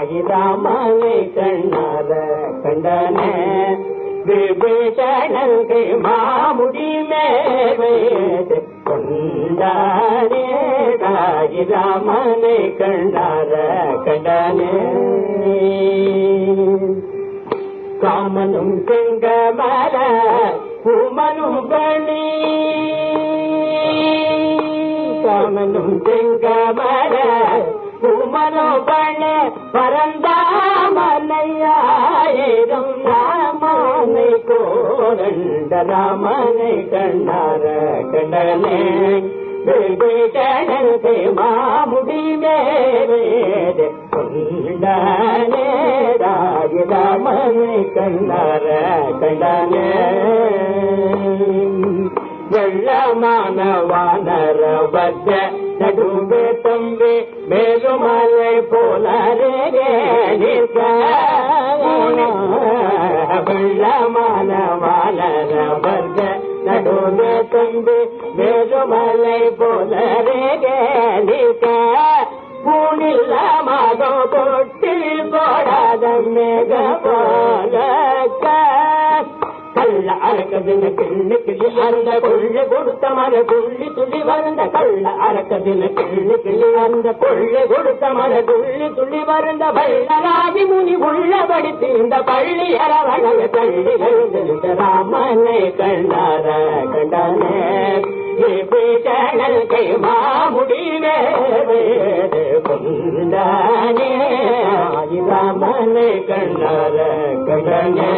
ராமனை கண்ணார கண்டனே விபீஷணங்கு மாமுடி மேவேது கொண்டானே ராகி ராமனை கண்டார கண்டனே. காமனும் செங்கமல பூமனும் பணி. காமனும் செங்கமல பூமனும் பரந்தாமனையாயிரம் ராமனை கோரண்ட ராமனை கண்டார கண்டனே. விபீஷணனுக்கு மாமுடி மேவேது கொண்டானே ராஜராமனை கண்டார கண்டானே. வெள்ளமான வானர வத்த மேலுமலை போலரே வெள்ளமான வானர வத்த நடுவே தம்பி மேலுமலை போலரே பூணில்ல மாதம் கொட்டி போடாத மேக போலக்க அரக்கதின அறக்கதின அந்த கொள்ளு கொடுத்த மர துள்ளி துளி வருந்த கள்ள அரக்கதின கிள்ளி அந்த கொள்ளு கொடுத்த மர துள்ளி துளி வருந்த பள்ளராதி முனி உள்ளபடி தீர்ந்த பள்ளி அரவணங்க தள்ளி எழுந்த ராமனை கண்டார கண்டானே பீட்டனல் கை மாமுடி வேறு ராமனை கண்டார கண்டனே